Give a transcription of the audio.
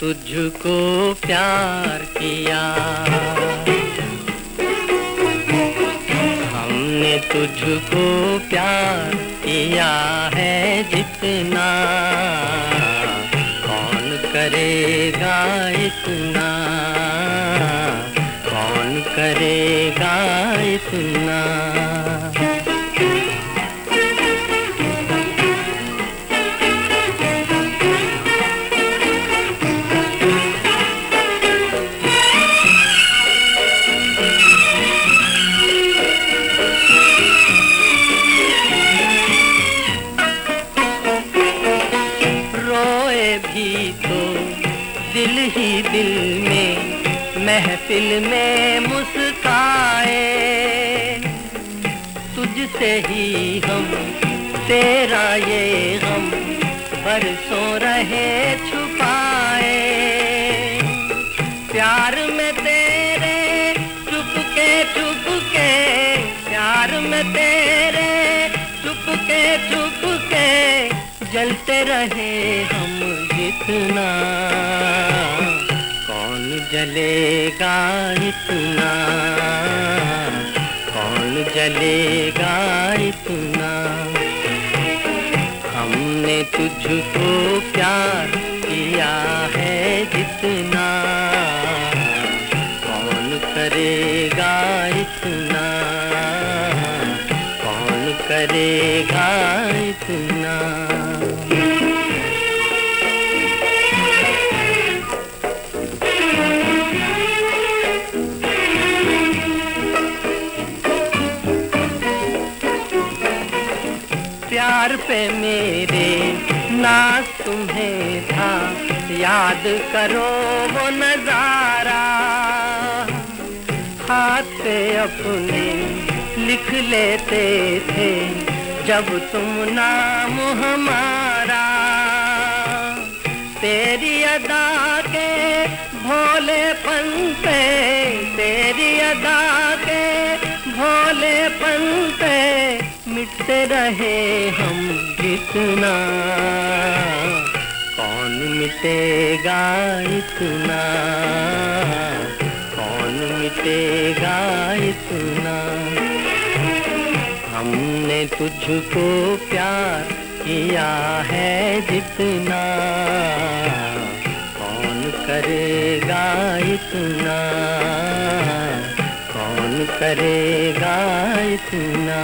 तुझको प्यार किया। हमने तुझको प्यार किया है जितना। कौन करेगा इतना? कौन करेगा इतना? दिल ही दिल में, महफिल में मुस्काए। तुझसे ही हम, तेरा ये हम बरसों रहे छुपाए। प्यार में तेरे चुपके चुपके, प्यार में तेरे चुपके चुपके, जलते रहे हम जितना। जलेगा इतना? कौन जलेगा इतना? हमने तुझको प्यार किया है जितना। कौन करेगा इतना? कौन करेगा इतना? प्यार पे मेरे नाज तुम्हें था। याद करो वो नज़ारा। हाथ पे अपने लिख लेते थे, जब तुम नाम हमारा। तेरी अदा के भोले पे, तेरी अदा के भोले पे मिटते रहे हम जितना। कौन मिटेगा इतना? कौन मिटेगा इतना? हमने तुझको प्यार किया है जितना। कौन करेगा इतना? करेगा इतना।